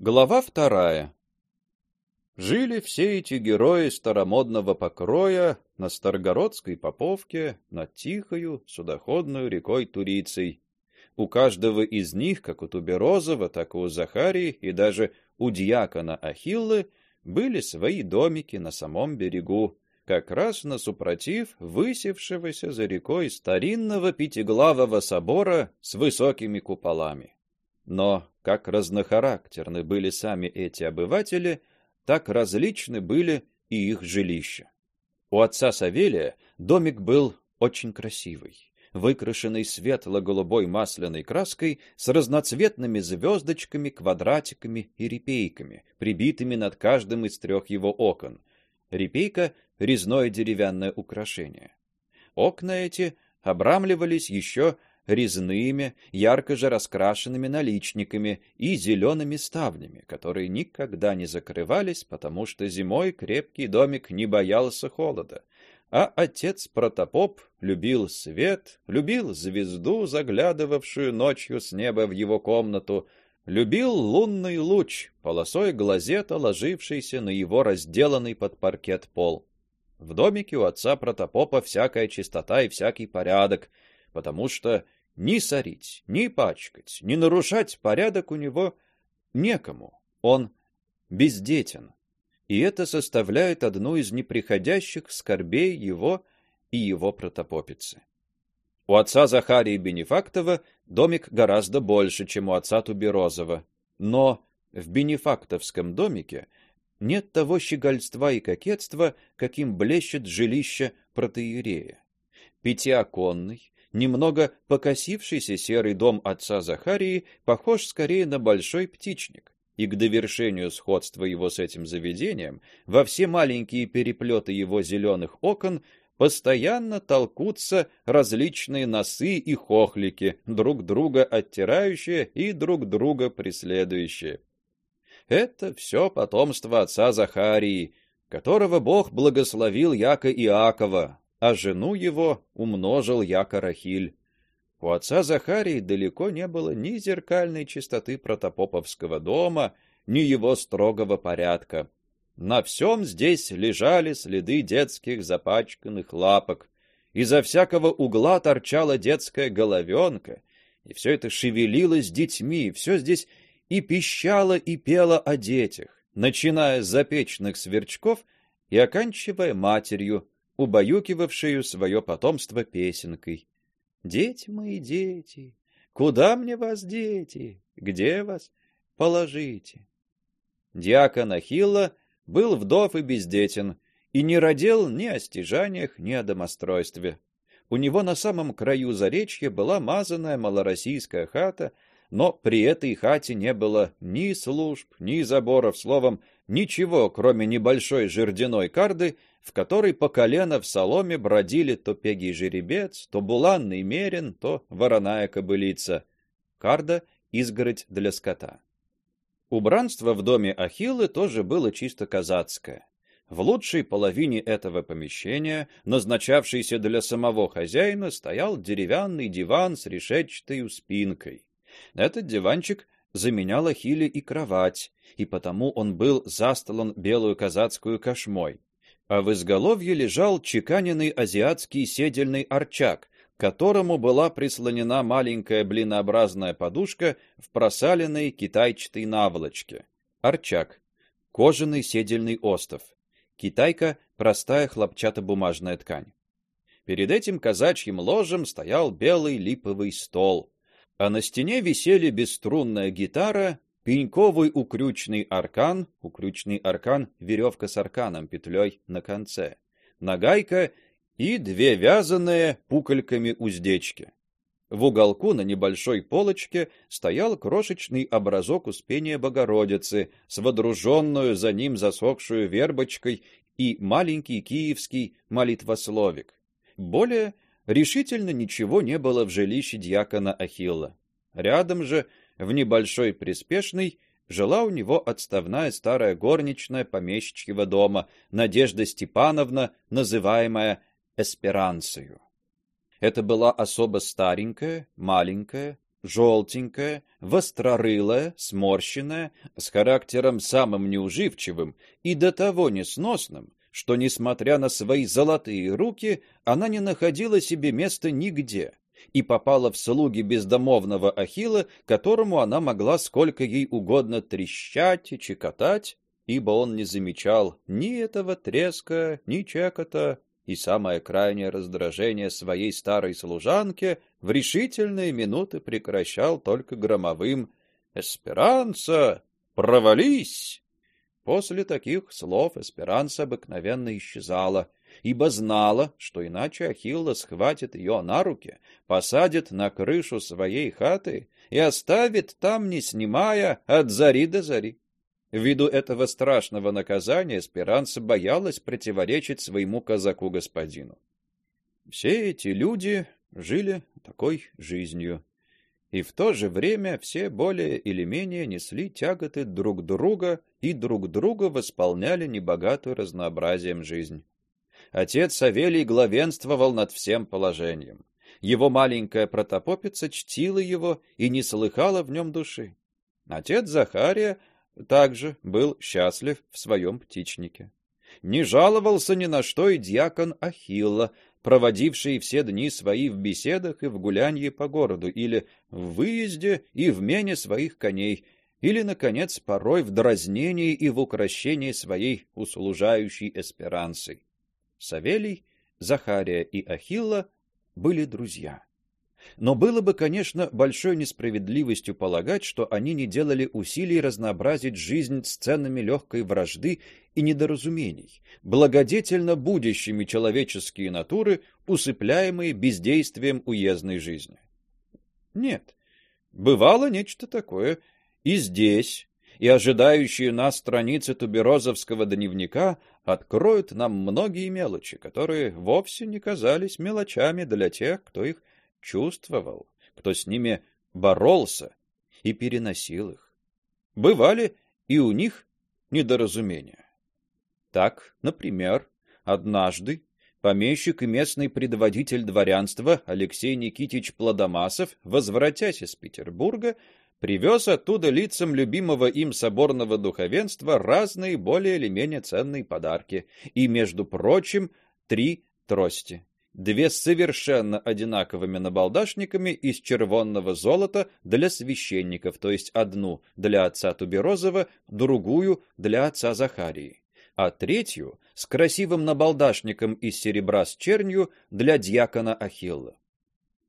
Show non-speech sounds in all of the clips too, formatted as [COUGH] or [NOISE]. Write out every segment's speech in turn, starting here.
Глава вторая. Жили все эти герои старомодного покроя на Старгородской Поповке, над тихою судоходной рекой Турицей. У каждого из них, как у Туберозова, так и у Захарии и даже у диакона Ахиллы, были свои домики на самом берегу, как раз на супротив высевшегося за рекой старинного пятиглавого собора с высокими куполами. Но как разнохарактерны были сами эти обыватели, так различны были и их жилища. У отца Савелия домик был очень красивый, выкрашенный светло-голубой масляной краской с разноцветными звездочками, квадратиками и репейками, прибитыми над каждым из трех его окон. Репейка резное деревянное украшение. Окна эти обрамливались еще резными, ярко же раскрашенными наличниками и зелеными ставнями, которые никогда не закрывались, потому что зимой крепкий домик не боялся холода. А отец Протопоп любил свет, любил звезду, заглядывавшую ночью с неба в его комнату, любил лунный луч, полосой глазета, ложившийся на его разделанный под паркет пол. В домике у отца Протопопа всякая чистота и всякий порядок, потому что ни сорить, ни пачкать, ни нарушать порядок у него некому. Он бездетен. И это составляет одну из неприходящих скорбей его и его протопопицы. У отца Захарии Бенефактова домик гораздо больше, чем у отца Туберозова, но в Бенефактовском домике нет того щегольства и кокетства, каким блещет жилище протоиерея. Пятиоконный, немного покосившийся серый дом отца Захарии похож скорее на большой птичник. И к довершению сходства его с этим заведением, во все маленькие переплеты его зеленых окон постоянно толкутся различные носы и хохлики, друг друга оттирающие и друг друга преследующие. Это все потомство отца Захарии, которого Бог благословил яко Иакова, а жену его умножил яко Рахиль. У отца Захарии далеко не было ни зеркальной чистоты протопоповского дома, ни его строгого порядка. На всем здесь лежали следы детских запачканных лапок. Изо всякого угла торчала детская головенка, и все это шевелилось детьми, все здесь и пищало и пело о детях, начиная с запечных сверчков и оканчивая матерью, убаюкивавшую свое потомство песенкой. Дети мои, дети, куда мне вас дети? Где вас положите? Диакон Ахилла был вдов и бездетен, и не родил ни о стяжаниях, ни о домостройстве. У него на самом краю заречья была мазаная малороссийская хата, но при этой хате не было ни служб, ни заборов, словом, ничего, кроме небольшой жердяной карды, в которой по колено в соломе бродили то пегий жеребец, то буланный мерин, то вороная кобылица. Карда изгородь для скота. Убранство в доме Ахиллы тоже было чисто казацкое. В лучшей половине этого помещения, назначавшейся для самого хозяина, стоял деревянный диван с решетчатой спинкой. Этот диванчик заменял Ахилле и кровать, и потому он был застлан белую казацкую кошмой. А в изголовье лежал чеканенный азиатский седельный арчак, к которому была прислонена маленькая блинообразная подушка в просаленной китайчатой наволочке. Арчак кожаный седельный остов. Китайка простая хлопчатобумажная ткань. Перед этим казачьим ложем стоял белый липовый стол а на стене висели бесструнная гитара, пеньковый укрючный аркан, укрючный аркан веревка с арканом петлей на конце, нагайка и две вязаные пукольками уздечки. В уголку на небольшой полочке стоял крошечный образок Успения Богородицы с водруженную за ним засохшую вербочкой и маленький киевский молитвословик. Более решительно ничего не было в жилище диакона Ахилла. Рядом же, в небольшой приспешной, жила у него отставная старая горничная помещичьего дома Надежда Степановна, называемая Эсперансою. Это была особо старенькая, маленькая, желтенькая, вострорылая, сморщенная, с характером самым неуживчивым и до того несносным, что, несмотря на свои золотые руки, она не находила себе места нигде и попала в слуги бездомовного Ахилла, которому она могла сколько ей угодно трещать и чекотать, ибо он не замечал ни этого треска, ни чекота, и самое крайнее раздражение своей старой служанки в решительные минуты прекращал только громовым «Эсперанца, провались!» После таких слов Эсперанца обыкновенно исчезала, ибо знала, что иначе Ахилла схватит ее на руки, посадит на крышу своей хаты и оставит там, не снимая, от зари до зари. Ввиду этого страшного наказания Эсперанца боялась противоречить своему казаку-господину. Все эти люди жили такой жизнью, и в то же время все более или менее несли тяготы друг друга и друг друга восполняли небогатую разнообразием жизнь. Отец Савелий главенствовал над всем положением. Его маленькая протопопица чтила его и не слыхала в нем души. Отец Захария также был счастлив в своем птичнике. Не жаловался ни на что и диакон Ахилла, проводивший все дни свои в беседах и в гулянье по городу, или в выезде и в мене своих коней, или, наконец, порой в дразнении и в укращении своей услужающей эсперанцей. Савелий, Захария и Ахилла были друзья. Но было бы, конечно, большой несправедливостью полагать, что они не делали усилий разнообразить жизнь сценами легкой вражды и недоразумений, благодетельно будущими человеческие натуры, усыпляемые бездействием уездной жизни. Нет, бывало нечто такое и здесь, и ожидающие нас страницы туберозовского дневника откроют нам многие мелочи, которые вовсе не казались мелочами для тех, кто их чувствовал, кто с ними боролся и переносил их. Бывали и у них недоразумения. Так, например, однажды помещик и местный предводитель дворянства Алексей Никитич Плодомасов, возвратясь из Петербурга, привез оттуда лицам любимого им соборного духовенства разные более или менее ценные подарки, и, между прочим, три трости две совершенно одинаковыми набалдашниками из червонного золота для священников, то есть одну для отца Туберозова, другую для отца Захарии, а третью с красивым набалдашником из серебра с чернью для диакона Ахилла.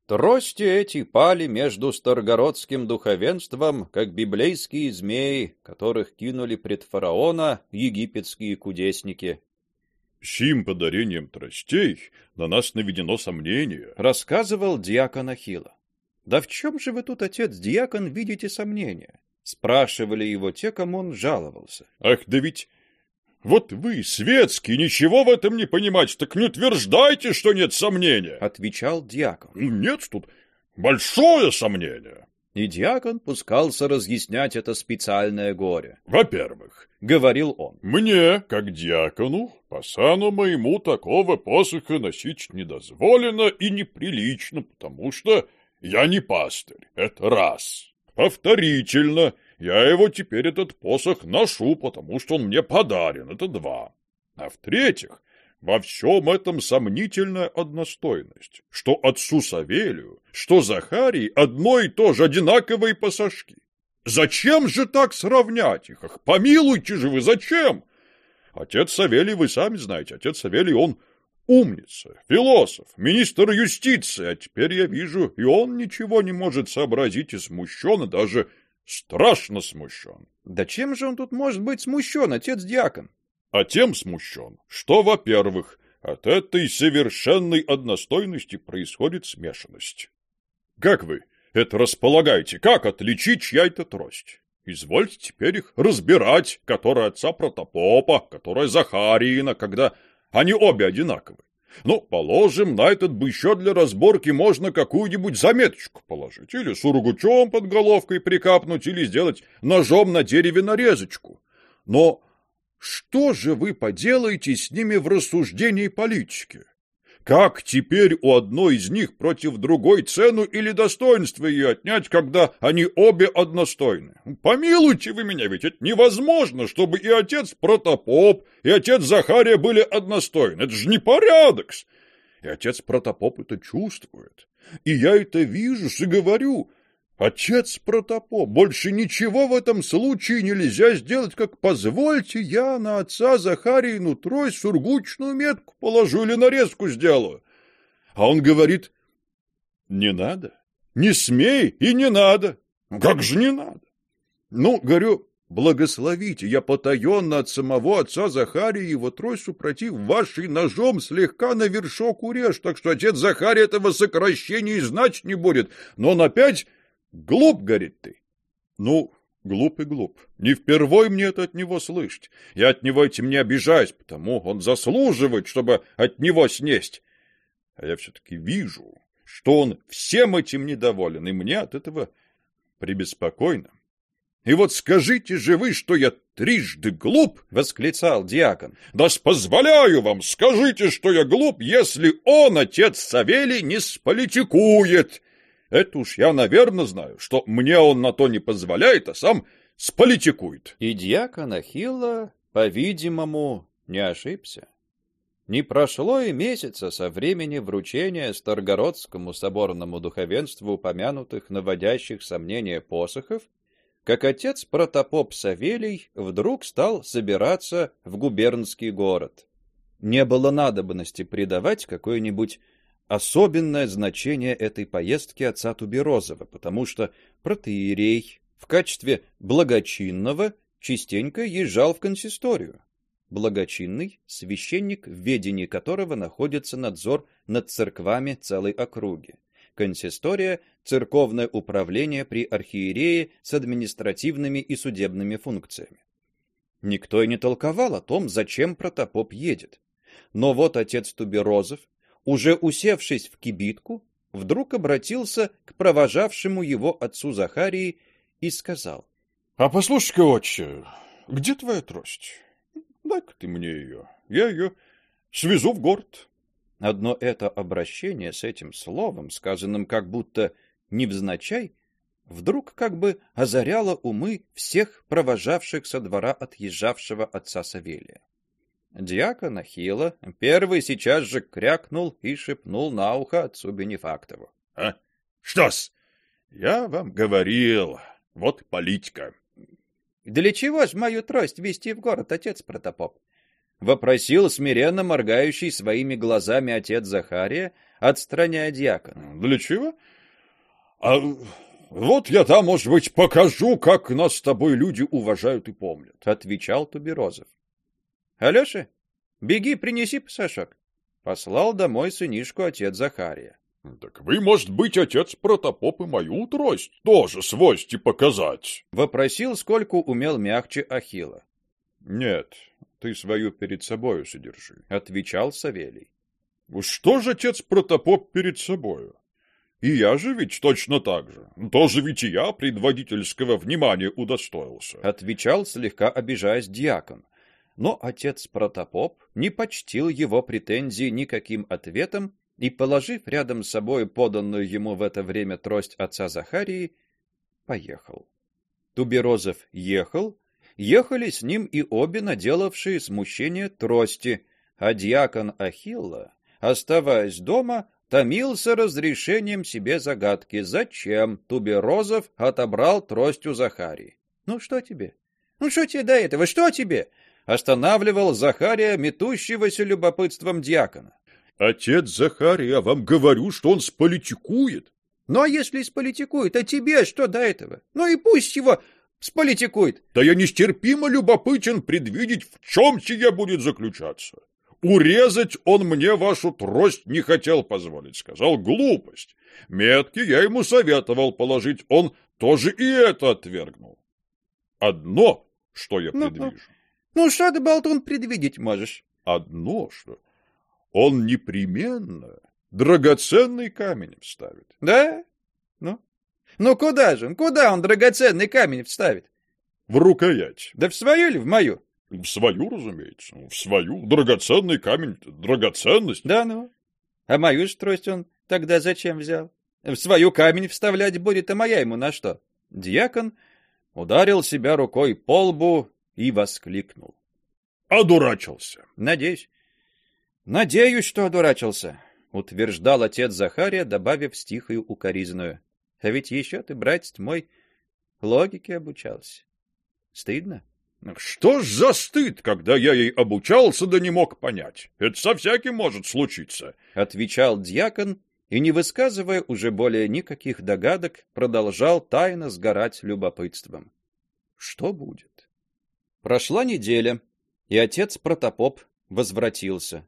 Трости эти пали между старгородским духовенством, как библейские змеи, которых кинули пред фараона египетские кудесники. Сим подарением тростей на нас наведено сомнение, рассказывал диакон Ахилла. Да в чем же вы тут, отец диакон, видите сомнение? спрашивали его те, кому он жаловался. Ах, да ведь вот вы, светский, ничего в этом не понимаете, так не утверждайте, что нет сомнения, отвечал диакон. Нет тут большое сомнение. И диакон пускался разъяснять это специальное горе. Во-первых, говорил он, мне, как диакону, по сану моему такого посоха носить не дозволено и неприлично, потому что я не пастырь. Это раз. Повторительно, я его теперь этот посох ношу, потому что он мне подарен. Это два. А в-третьих, во всем этом сомнительная одностойность, что отцу Савелию, что Захарии одно и то же одинаковые пассажки. Зачем же так сравнять их? Ах, помилуйте же вы, зачем? Отец Савелий, вы сами знаете, отец Савелий, он умница, философ, министр юстиции, а теперь я вижу, и он ничего не может сообразить и смущен, и даже страшно смущен. Да чем же он тут может быть смущен, отец-диакон? А тем смущен, что, во-первых, от этой совершенной одностойности происходит смешанность. Как вы это располагаете? Как отличить чья-то трость? Извольте теперь их разбирать, которая отца протопопа, которая Захарина, когда они обе одинаковы. Ну, положим, на этот бы еще для разборки можно какую-нибудь заметочку положить, или сургучом под головкой прикапнуть, или сделать ножом на дереве нарезочку. Но что же вы поделаете с ними в рассуждении политики? Как теперь у одной из них против другой цену или достоинство ее отнять, когда они обе одностойны? Помилуйте вы меня, ведь это невозможно, чтобы и отец Протопоп, и отец Захария были одностойны. Это же непорядок. И отец Протопоп это чувствует. И я это вижу и говорю, Отец Протопоп, больше ничего в этом случае нельзя сделать, как позвольте я на отца Захарину трой сургучную метку положу или нарезку сделаю. А он говорит, не надо, не смей и не надо. Как же не надо? Ну, говорю, благословите, я потаенно от самого отца Захария его трой супротив вашей ножом слегка на вершок урежь, так что отец Захарий этого сокращения и знать не будет, но он опять Глуп, говорит ты. Ну, глуп и глуп. Не впервой мне это от него слышать. Я от него этим не обижаюсь, потому он заслуживает, чтобы от него снесть. А я все-таки вижу, что он всем этим недоволен, и мне от этого прибеспокойно. И вот скажите же вы, что я трижды глуп, — восклицал диакон. Да позволяю вам, скажите, что я глуп, если он, отец Савелий, не сполитикует. Это уж я, наверное, знаю, что мне он на то не позволяет, а сам сполитикует. И дьякон Ахилла, по-видимому, не ошибся. Не прошло и месяца со времени вручения Старгородскому соборному духовенству упомянутых наводящих сомнения посохов, как отец протопоп Савелий вдруг стал собираться в губернский город. Не было надобности придавать какой-нибудь особенное значение этой поездки отца Туберозова, потому что протоиерей в качестве благочинного частенько езжал в консисторию. Благочинный священник, в ведении которого находится надзор над церквами целой округи. Консистория церковное управление при архиерее с административными и судебными функциями. Никто и не толковал о том, зачем протопоп едет. Но вот отец Туберозов уже усевшись в кибитку, вдруг обратился к провожавшему его отцу Захарии и сказал: "А послушай-ка, отче, где твоя трость? Дай-ка ты мне ее. Я ее свезу в город". Одно это обращение с этим словом, сказанным как будто невзначай, вдруг как бы озаряло умы всех провожавших со двора отъезжавшего отца Савелия. Дьякон Ахилла первый сейчас же крякнул и шепнул на ухо отцу Бенефактову. — А? Что-с? Я вам говорил. Вот политика. — Для чего ж мою трость вести в город, отец Протопоп? — вопросил смиренно моргающий своими глазами отец Захария, отстраняя дьякона. — Для чего? А вот я там, может быть, покажу, как нас с тобой люди уважают и помнят, — отвечал Туберозов. Алёша, беги, принеси пасашок. Послал домой сынишку отец Захария. Так вы, может быть, отец Протопоп и мою трость тоже свойсти показать? Вопросил, сколько умел мягче Ахилла. Нет, ты свою перед собою содержи, отвечал Савелий. Что же отец Протопоп перед собою? И я же ведь точно так же. Тоже ведь и я предводительского внимания удостоился. Отвечал, слегка обижаясь диакон. Но отец Протопоп не почтил его претензий никаким ответом и, положив рядом с собой поданную ему в это время трость отца Захарии, поехал. Туберозов ехал, ехали с ним и обе наделавшие смущение трости, а диакон Ахилла, оставаясь дома, томился разрешением себе загадки, зачем Туберозов отобрал трость у Захарии. Ну что тебе? Ну что тебе до этого? Что тебе? Останавливал Захария, метущегося любопытством диакона. Отец Захария, вам говорю, что он сполитикует. Ну а если сполитикует, а тебе что до этого? Ну и пусть его сполитикует. Да я нестерпимо любопытен предвидеть, в чем сие будет заключаться. Урезать он мне вашу трость не хотел позволить, сказал глупость. Метки я ему советовал положить, он тоже и это отвергнул. Одно, что я предвижу. Ну, что ты, болтун, предвидеть можешь? Одно, что он непременно драгоценный камень вставит. Да? Ну? Ну, куда же он? Куда он драгоценный камень вставит? В рукоять. Да в свою или в мою? В свою, разумеется. В свою. Драгоценный камень — драгоценность. Да ну. А мою ж трость он тогда зачем взял? В свою камень вставлять будет, а моя ему на что? Дьякон ударил себя рукой по лбу и воскликнул. Одурачился. Надеюсь. Надеюсь, что одурачился, утверждал отец Захария, добавив стихою укоризную. А ведь еще ты, братец мой, логике обучался. Стыдно? Что ж за стыд, когда я ей обучался, да не мог понять? Это со всяким может случиться, отвечал дьякон и, не высказывая уже более никаких догадок, продолжал тайно сгорать любопытством. Что будет? Прошла неделя, и отец Протопоп возвратился.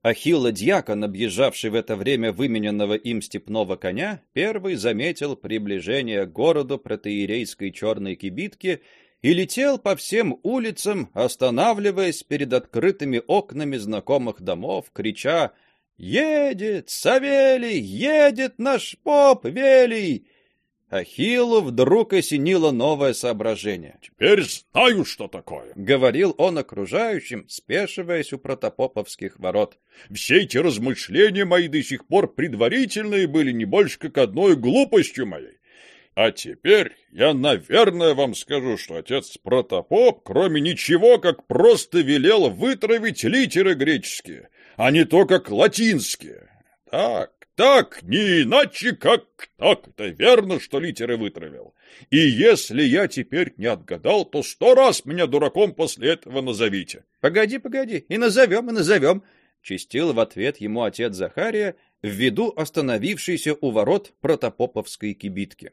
Ахилла Дьякон, объезжавший в это время вымененного им степного коня, первый заметил приближение к городу протеерейской черной кибитки и летел по всем улицам, останавливаясь перед открытыми окнами знакомых домов, крича «Едет! Савелий! Едет наш поп Велий!» Ахиллу вдруг осенило новое соображение. «Теперь знаю, что такое», — говорил он окружающим, спешиваясь у протопоповских ворот. «Все эти размышления мои до сих пор предварительные были не больше как одной глупостью моей. А теперь я, наверное, вам скажу, что отец Протопоп, кроме ничего, как просто велел вытравить литеры греческие, а не то, как латинские. Так, так, не иначе, как так. Это верно, что литеры вытравил. И если я теперь не отгадал, то сто раз меня дураком после этого назовите. Погоди, погоди, и назовем, и назовем, чистил в ответ ему отец Захария, в виду остановившейся у ворот протопоповской кибитки.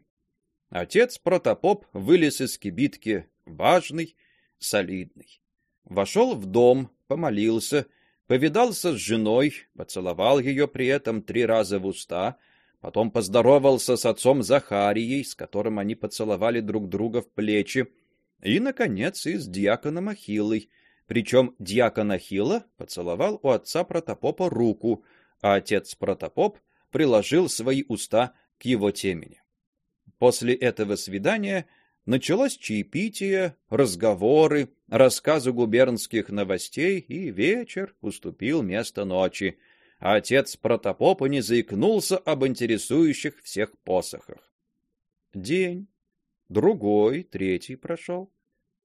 Отец Протопоп вылез из кибитки, важный, солидный. Вошел в дом, помолился, повидался с женой, поцеловал ее при этом три раза в уста, потом поздоровался с отцом Захарией, с которым они поцеловали друг друга в плечи, и наконец и с диаконом Ахиллой. Причем диакон Ахилла поцеловал у отца Протопопа руку, а отец Протопоп приложил свои уста к его темени. После этого свидания началось чаепитие, разговоры, рассказы губернских новостей, и вечер уступил место ночи. А отец Протопопа не заикнулся об интересующих всех посохах. День, другой, третий прошел.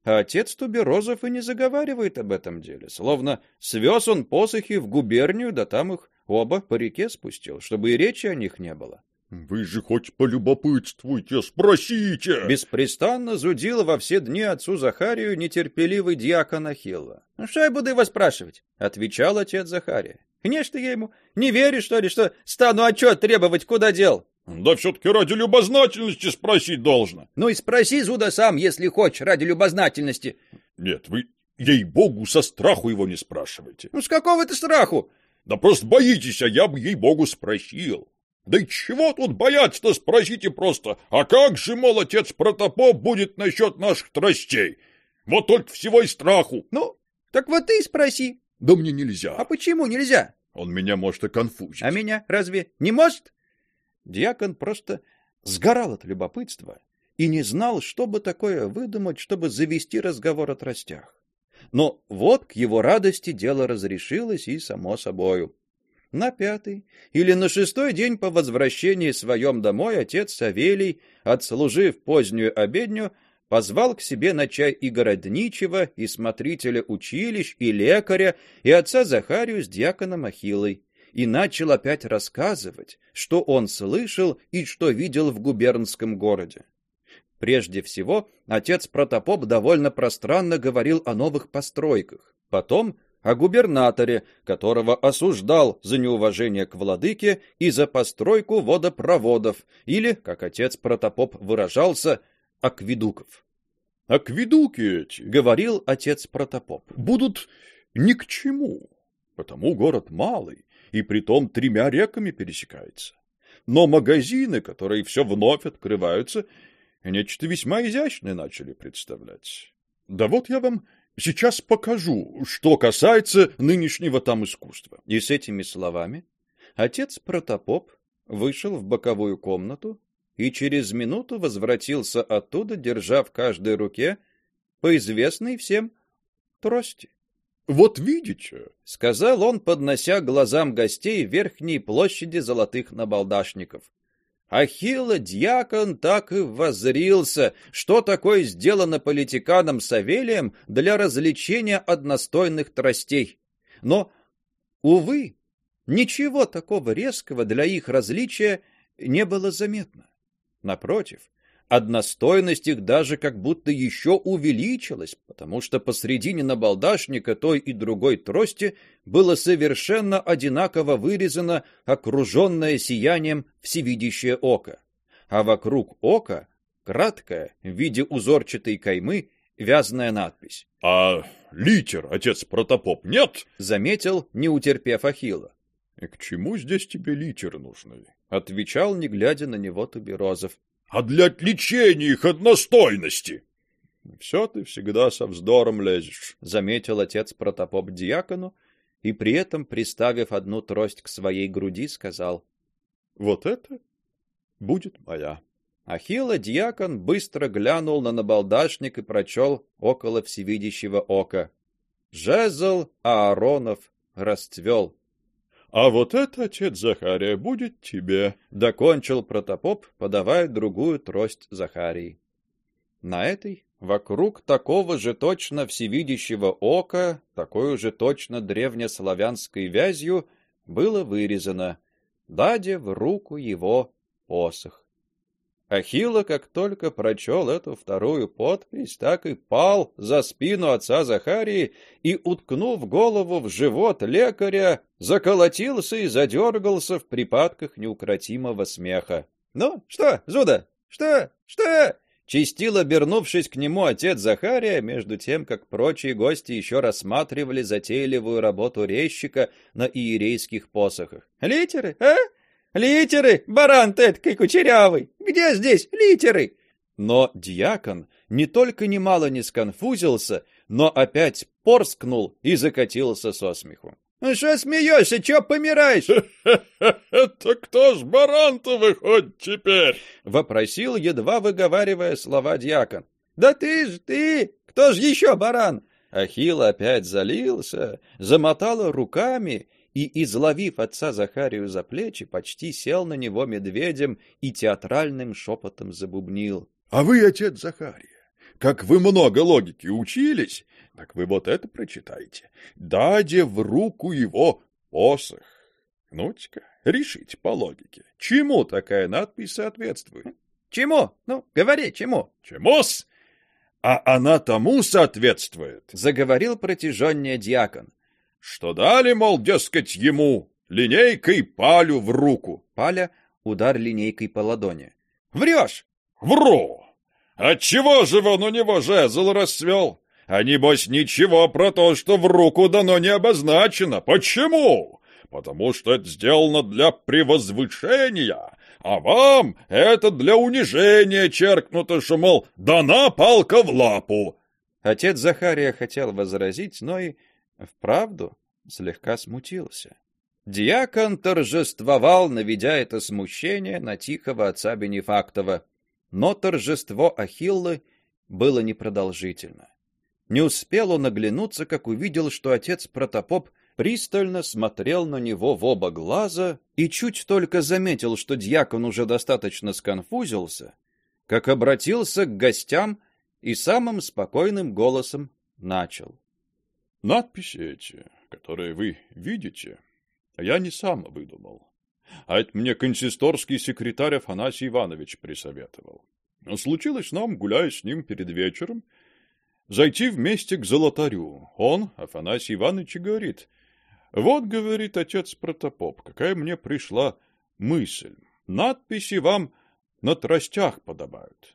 А отец Туберозов и не заговаривает об этом деле, словно свез он посохи в губернию, да там их оба по реке спустил, чтобы и речи о них не было. Вы же хоть полюбопытствуйте, спросите. Беспрестанно зудил во все дни отцу Захарию нетерпеливый диакон Ахилла. Ну что я буду его спрашивать, отвечал отец Захария. Конечно, я ему не верю, что ли, что стану отчет требовать, куда дел. Да все-таки ради любознательности спросить должно. Ну и спроси, Зуда, сам, если хочешь, ради любознательности. Нет, вы, ей-богу, со страху его не спрашивайте. Ну с какого ты страху? Да просто боитесь, а я бы ей-богу спросил. Да и чего тут бояться-то, спросите просто. А как же, мол, отец Протопоп будет насчет наших тростей? Вот только всего и страху. Ну, так вот ты спроси. Да мне нельзя. А почему нельзя? Он меня может и конфузить. А меня разве не может? Диакон просто сгорал от любопытства и не знал, что бы такое выдумать, чтобы завести разговор о тростях. Но вот к его радости дело разрешилось и само собою. На пятый или на шестой день по возвращении своем домой отец Савелий, отслужив позднюю обедню, позвал к себе на чай и городничего, и смотрителя училищ, и лекаря, и отца Захарию с диаконом Ахиллой, и начал опять рассказывать, что он слышал и что видел в губернском городе. Прежде всего, отец Протопоп довольно пространно говорил о новых постройках. Потом о губернаторе, которого осуждал за неуважение к владыке и за постройку водопроводов, или, как отец Протопоп выражался, акведуков. Акведуки эти, говорил отец Протопоп, будут ни к чему, потому город малый и притом тремя реками пересекается. Но магазины, которые все вновь открываются, нечто весьма изящное начали представлять. Да вот я вам Сейчас покажу, что касается нынешнего там искусства. И с этими словами отец Протопоп вышел в боковую комнату и через минуту возвратился оттуда, держа в каждой руке по известной всем трости. Вот видите, сказал он, поднося глазам гостей верхней площади золотых набалдашников. Ахилла дьякон так и воззрился, что такое сделано политиканом Савелием для развлечения одностойных тростей. Но увы, ничего такого резкого для их различия не было заметно. Напротив, одностойность их даже как будто еще увеличилась, потому что посредине набалдашника той и другой трости было совершенно одинаково вырезано окруженное сиянием всевидящее око, а вокруг ока краткая в виде узорчатой каймы вязная надпись. А литер, отец Протопоп, нет? заметил, не утерпев Ахилла. К чему здесь тебе литеры нужны? отвечал, не глядя на него Туберозов а для отличения их одностойности. Все ты всегда со вздором лезешь, заметил отец протопоп диакону и при этом приставив одну трость к своей груди, сказал: "Вот это будет моя". Ахилла диакон быстро глянул на набалдашник и прочел около всевидящего ока: "Жезл Ааронов расцвел. А вот это, отец Захария, будет тебе, докончил протопоп, подавая другую трость Захарии. На этой вокруг такого же точно всевидящего ока, такой же точно древнеславянской вязью было вырезано: "Даде в руку его посох". Ахилла, как только прочел эту вторую подпись, так и пал за спину отца Захарии и, уткнув голову в живот лекаря, заколотился и задергался в припадках неукротимого смеха. "Ну, что, Зуда? Что? Что?" чистил, обернувшись к нему отец Захария, между тем как прочие гости еще рассматривали затейливую работу резчика на иерейских посохах. "Литеры, а? Литеры, баран ты эткой кучерявый! Где здесь литеры?» Но диакон не только немало не сконфузился, но опять порскнул и закатился со смеху. «Ну что смеешься, чё помираешь?» [LAUGHS] «Это кто ж баран-то выходит теперь?» — вопросил, едва выговаривая слова диакон. «Да ты ж ты! Кто ж еще баран?» Ахилл опять залился, замотал руками и, изловив отца Захарию за плечи, почти сел на него медведем и театральным шепотом забубнил: "А вы, отец Захария, как вы много логики учились, так вы вот это прочитайте. Даде в руку его посох. Ну-ка, решите по логике, чему такая надпись соответствует? Чему? Ну, говори, чему? Чему-с? А она тому соответствует, заговорил протяженнее диакон что дали, мол, дескать, ему линейкой палю в руку. Паля удар линейкой по ладони. Врешь? Вру. Отчего же он у него жезл расцвел? А небось ничего про то, что в руку дано не обозначено. Почему? Потому что это сделано для превозвышения, а вам это для унижения черкнуто, что, мол, дана палка в лапу. Отец Захария хотел возразить, но и вправду слегка смутился. Диакон торжествовал, наведя это смущение на тихого отца Бенефактова, но торжество Ахиллы было непродолжительно. Не успел он оглянуться, как увидел, что отец Протопоп пристально смотрел на него в оба глаза и чуть только заметил, что диакон уже достаточно сконфузился, как обратился к гостям и самым спокойным голосом начал: Надписи эти, которые вы видите, я не сам выдумал. А это мне консисторский секретарь Афанасий Иванович присоветовал. Случилось нам, гуляя с ним перед вечером, зайти вместе к золотарю. Он, Афанасий Иванович, говорит, «Вот, — говорит отец Протопоп, — какая мне пришла мысль. Надписи вам на тростях подобают.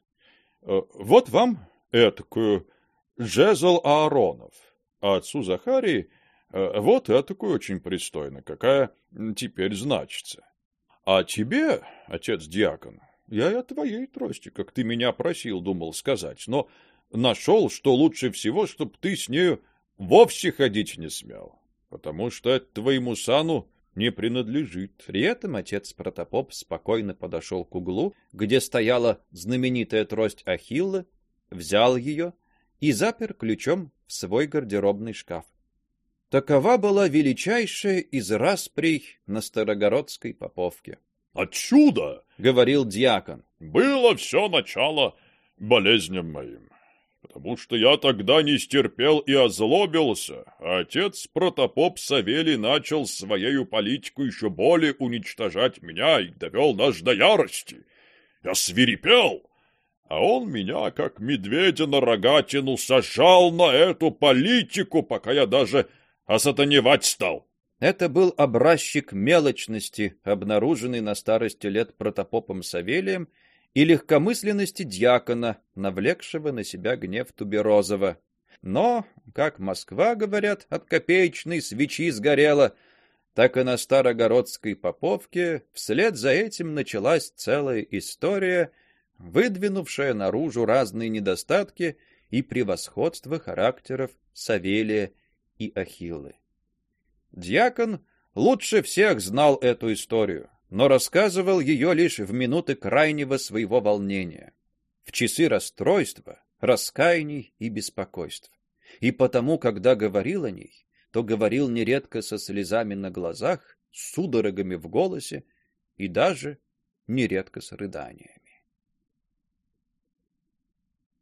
Э, вот вам этакую «Жезл Ааронов» а отцу Захарии э, вот этакую очень пристойно, какая теперь значится. А тебе, отец-диакон, я и о твоей трости, как ты меня просил, думал сказать, но нашел, что лучше всего, чтоб ты с нею вовсе ходить не смел, потому что твоему сану не принадлежит. При этом отец Протопоп спокойно подошел к углу, где стояла знаменитая трость Ахилла, взял ее и запер ключом в свой гардеробный шкаф. Такова была величайшая из расприй на Старогородской Поповке. Отсюда, говорил диакон, было все начало болезням моим. Потому что я тогда не стерпел и озлобился, а отец протопоп Савелий начал своею политику еще более уничтожать меня и довел нас до ярости. Я свирепел, а он меня, как медведя на рогатину, сажал на эту политику, пока я даже осатаневать стал. Это был образчик мелочности, обнаруженный на старости лет протопопом Савелием, и легкомысленности дьякона, навлекшего на себя гнев Туберозова. Но, как Москва, говорят, от копеечной свечи сгорела, так и на Старогородской Поповке вслед за этим началась целая история, выдвинувшая наружу разные недостатки и превосходства характеров Савелия и Ахиллы. Дьякон лучше всех знал эту историю, но рассказывал ее лишь в минуты крайнего своего волнения, в часы расстройства, раскаяний и беспокойств. И потому, когда говорил о ней, то говорил нередко со слезами на глазах, судорогами в голосе и даже нередко с рыданиями.